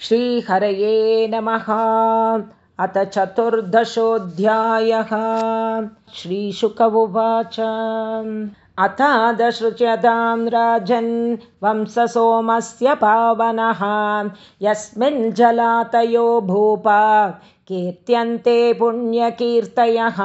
श्रीहरये नमः। अथ चतुर्दशोऽध्यायः। श्रीशुक उवाच। अथादशृच्यतां राजन् वंशसोमस्य पावनः। यस्मिन् जलातयो भूपा। कीर्त्यन्ते पुण्यकीर्तयः।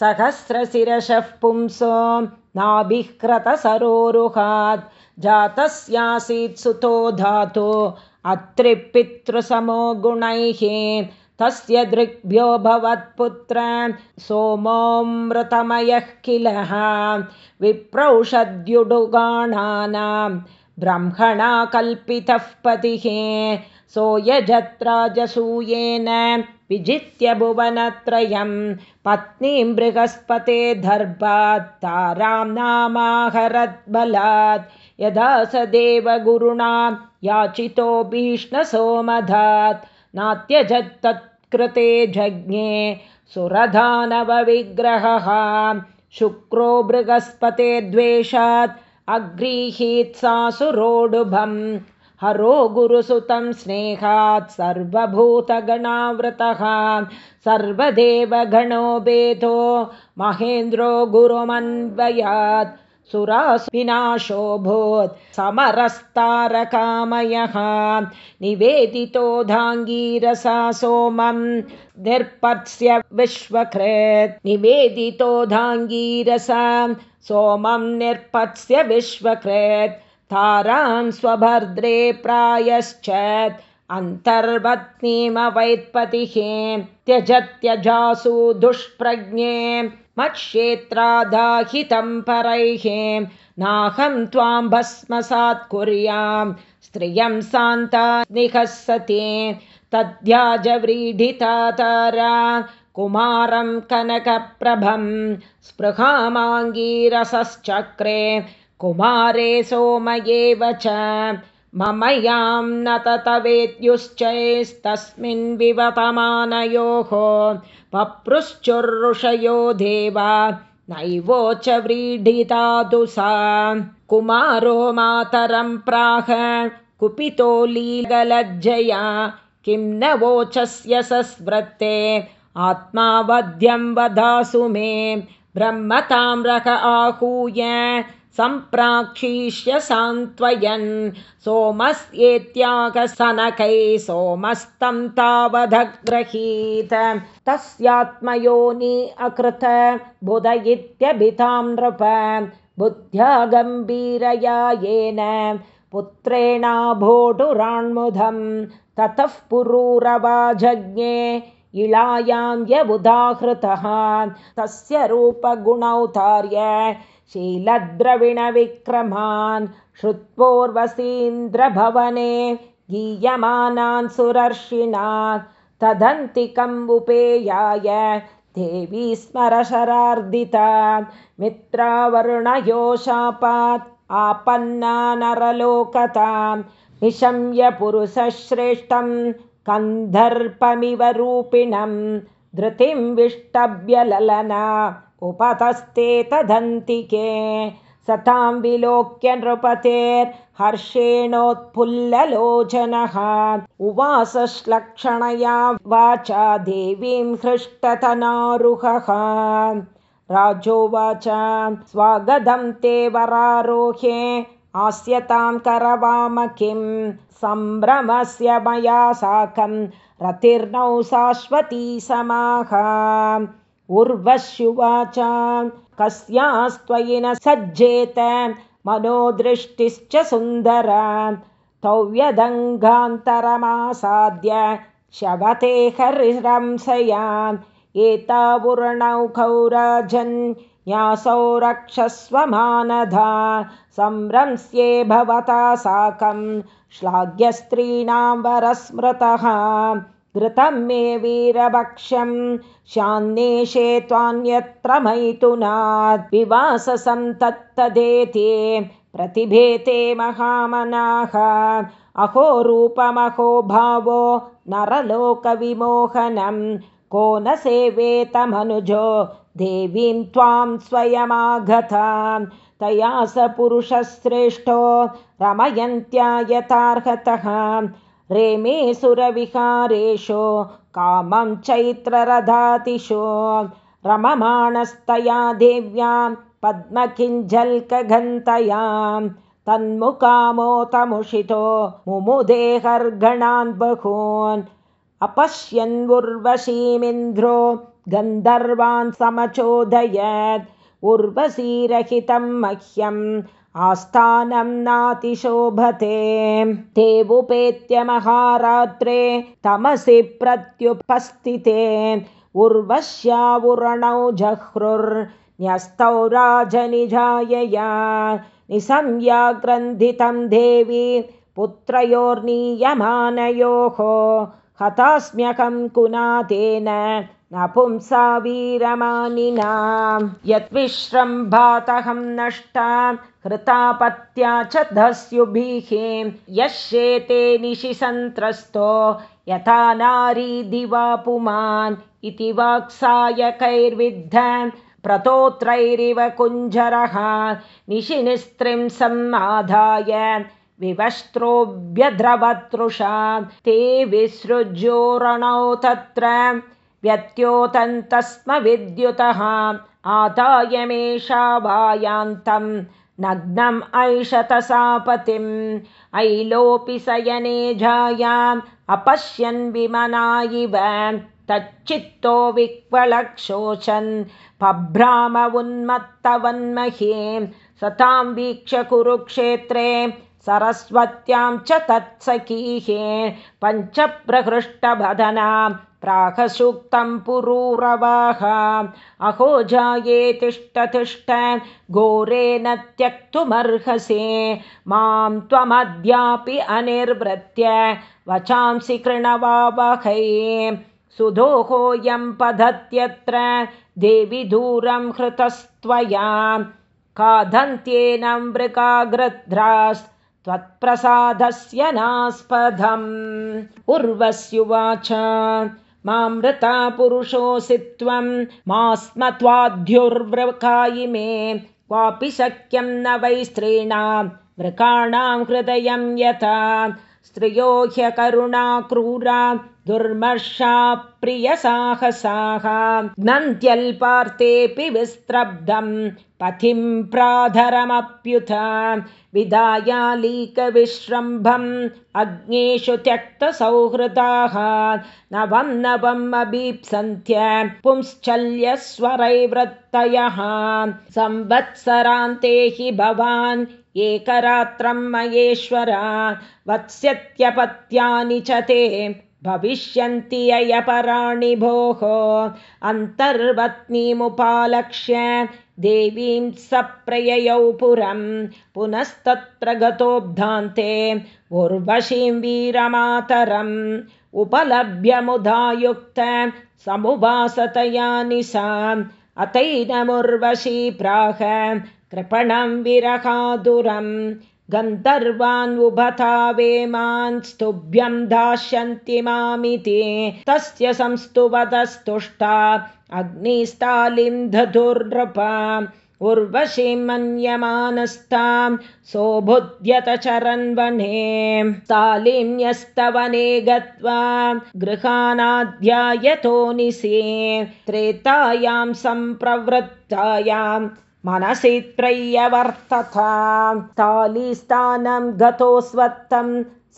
सहस्रशिरशः पुंसो नाभिक्रतसरोरुहात् जातस्यासीत् सुतो धातु अत्रिपितृसमो गुणैः तस्य दृग्भ्यो भवत्पुत्र सोमोऽमृतमयः किलः? विप्रौषद्युडुगाणानां ब्रह्मणा कल्पितः पतिः। सोऽयजत्राजसूयेन विजित्य भुवनत्रयं पत्नीं बृहस्पते दर्भात्तारां नामाहरद्बलात्। यदा स देवगुरुणा याचितो भीष्णसोमधात्। नात्यजत्तत्कृते जज्ञे सुरधानवविग्रहः। शुक्रो बृहस्पते द्वेषात् अग्रीहीत्सासुरोडुभम्। हरो गुरुसुतं स्नेहात् सर्वभूतगणावृतः। सर्वदेवगणो भेदो। महेन्द्रो गुरुमन्वयात् सुरास्विनाशोऽभूत् समरस्तारकामयः निवेदितोधाङ्गीरसा सोमं निर्पत्स्य विश्वकृत् निवेदितोधाङ्गीरसा सोमं निर्पत्स्य विश्वकृत् तारां स्वभद्रे प्रायश्च अन्तर्वत्नीमवैत्पतिः त्यजत्यजासु दुष्प्रज्ञे मत्क्षेत्रादाहितं परैः नाहं त्वां भस्मसात् कुर्यां। स्त्रियं सान्ता निहसति तद्याजव्रीडितातारा कुमारं कनकप्रभं स्पृहामाङ्गीरसश्चक्रे कुमारे सोमयेव च मम यां न ततवेद्युश्चैस्तस्मिन् विवतमानयोः पप्रुश्चुर्षयो देवा नैवोच व्रीडितादु सा कुमारो मातरं प्राह कुपितो लीगलज्जया किं न वोचस्य सस्वृत्ते। आत्मा वध्यं वदासु मे ब्रह्मताम्रक आहूय सम्प्राक्षीष्य सान्त्वयन्। सोमस्येत्यागसनकै सोमस्तं तावदग्रहीत। तस्यात्मयोनि अकृत बुधयित्यभितां नृप। बुद्ध्या गम्भीरया येन पुत्रेणाभोटुराण्मुदं ततः पुरूरवाजज्ञे इळायां यबुदाहृतः तस्य रूपगुणौतार्य शीलद्रविणविक्रमान् श्रुत्वोर्वसीन्द्रभवने गीयमानान् सुरर्षिणा तदन्तिकम् उपेयाय देवी स्मरशरार्दिता। मित्रावरुणयोशापात् आपन्ना नरलोकतां निशम्य पुरुषश्रेष्ठं कन्धर्पमिव रूपिणं धृतिं विष्टभ्यललना उपतस्ते तदन्तिके सतां विलोक्य नृपतेर्हर्षेणोत्फुल्ललोचनः उवासश्लक्षणया वाचा देवीं हृष्टतनारुहः। राजोवाच स्वागतं ते वरारोहे आस्यतां करवाम किं? सम्भ्रमस्य मया साकं रतिर्नौ शाश्वती समाह। उर्वश्युवाच कस्यास्त्वयि न सज्जेत मनोदृष्टिश्च सुन्दरा। तौ व्यदङ्गान्तरमासाद्य शवते हरिरंसया एतावुर्णौ कौराजन्यासौ रक्षस्व मानधा संरंस्ये भवता साकं श्लाघ्यस्त्रीणां वरस्मृतः। घृतं मे वीरभक्ष्यं शान्नेशे त्वान्यत्र मैथुनाद् विवाससं तत्तदेते प्रतिभेते महामनाः। अहो रूपमहो भावो नरलोकविमोहनं को न सेवेतमनुजो देवीं त्वां स्वयमागतां तया स पुरुषश्रेष्ठो रमयन्त्या यथार्हतः। रेमे सुरविहारेषु कामं चैत्ररथातिषु रममाणस्तया देव्यां पद्मकिञ्जल्कघन्तयां। तन्मुकामोतमुषितो मुमुदेहर्गणान् बहून्। अपश्यन्वुर्वशीमिन्द्रो गन्धर्वान् समचोदयत्। उर्वशीरहितं मह्यम् आस्थानं नातिशोभते। तेवुपेत्य महारात्रे तमसि प्रत्युपस्थिते। उर्वश्यावुरणौ जह्रुर्न्यस्तौ राजनिजायया निसंयाग्रन्थितं देवी पुत्रयोर्नीयमानयोः। हतास्म्यहं कुनातेन न पुंसा वीरमानिना यद्विश्रम्भातहं नष्टा हृतापत्या च दस्युभिः यश्येते निशिसन्त्रस्तो यथा नारी दिवा पुमान् इति वाक्सायकैर्विद्ध प्रतोत्रैरिव कुञ्जरः निशिनिस्त्रिं समाधाय विवस्त्रोऽभ्यद्रवतृषा ते विसृज्योरणौ तत्र व्यत्योतन्तस्म विद्युतः। आदायमेषा वायान्तं नग्नम् ऐषतसापतिम्। ऐलोपि सयने जायाम् अपश्यन् विमना इव। तच्चित्तो विक्वलक्षोचन् पभ्राम उन्मत्तवन्महे। सतां वीक्ष्य कुरुक्षेत्रे सरस्वत्यां च तत्सखीः पञ्चप्रहृष्टभदना प्राकसूक्तं पुरूरवाः अहो जाये तिष्ठ तिष्ठ घोरेण त्यक्तुमर्हसे। मां त्वमद्यापि अनिर्वृत्य वचांसि कृणवावहै। सुदोहोऽयं पधत्यत्र देवि दूरं हृतस्त्वया। खादन्त्येन मृगाग्रध्रास्त्वत्प्रसादस्य नास्पदम्। उर्वस्युवाच मामृता पुरुषोऽसि त्वं मास्मत्वाद्युर्वृकायि मे क्वापि शक्यं न वै स्त्रीणां वृकाणां हृदयं यथा। स्त्रियो ह्यकरुणा क्रूरा दुर्मर्षा प्रियसाहसाः नन्त्यल्पार्तेऽपि विस्त्रब्धं पथिं प्राधरमप्युत। विदायालीकविश्रम्भम्। अग्नेषु त्यक्तसौहृदाः। नवं नवम् अभीप्सन्त्य पुंश्चल्यस्वरैवृत्तयः। संवत्सरान्ते हि भवान् एकरात्रं मयेश्वरा। वत्स्यत्यपत्यानि च ते भविष्यन्ति अयपराणि भोः अन्तर्वत्नीमुपालक्ष्य देवीं सप्रययौ पुरं। पुनस्तत्र गतोब्धान्ते उर्वशीं वीरमातरम्। उपलभ्यमुधायुक्त समुवासतया निशाम् अतैनमुर्वशी प्राह कृपणं विरहादुरम् गन्धर्वान् वेमान् स्तुभ्यं दास्यन्ति मामिति। तस्य संस्तुवतस्तुष्टा अग्निस्तालिं धतुर्नृपा। उर्वशीं मन्यमानस्तां सोऽभुद्यतचरन्वने। तालिं न्यस्तवने गत्वा गृहानाध्यायतो निशे त्रेतायां सम्प्रवृत्तायाम् मनसि त्रय्यवर्तथ तालिस्थानं गतोऽस्वत्थं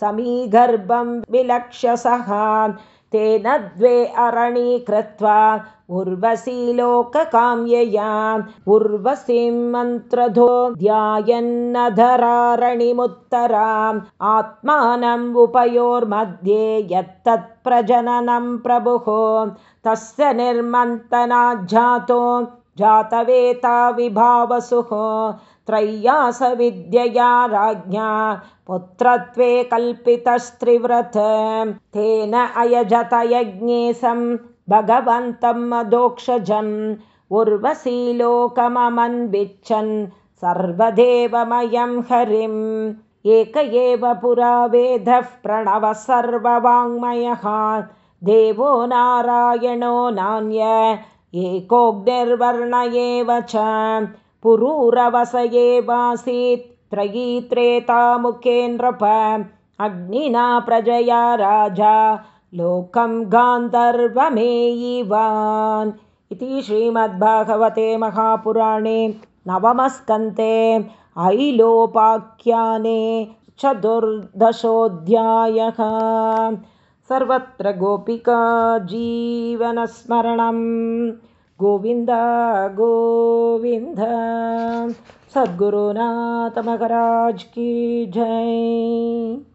समीगर्भं विलक्ष्यसः तेन द्वे अरणीकृत्वा उर्वशी लोककाम्यया उर्वशीं मन्त्रधो ध्यायन्नधरारणिमुत्तराम् आत्मानम् उपयोर्मध्ये यत्तत्प्रजननं प्रभुः तस्य निर्मन्तनाज्जातो जातवेता विभावसुः त्रय्यासविद्यया राज्ञा पुत्रत्वे कल्पितस्त्रिव्रत। तेन अयजतयज्ञेशं भगवन्तं मदोक्षजम् उर्वशीलोकममन्विच्छन् सर्वदेवमयं हरिम्। एक एव पुरा वेदः प्रणवः सर्ववाङ्मयः। देवो नारायणो नान्य एकोऽग्निर्वर्ण एव च पुरूरवस एवासीत् त्रयी त्रेतामुखे नृप अग्निना प्रजया राजा लोकं गान्धर्वमेयिवान्। इति श्रीमद्भागवते महापुराणे नवमस्कन्ते ऐलोपाख्याने चतुर्दशोऽध्यायः सर्वत्र गोपिका जीवनस्मरणं। गोविन्द गोविन्द। सद्गुरुनाथमगराज की जय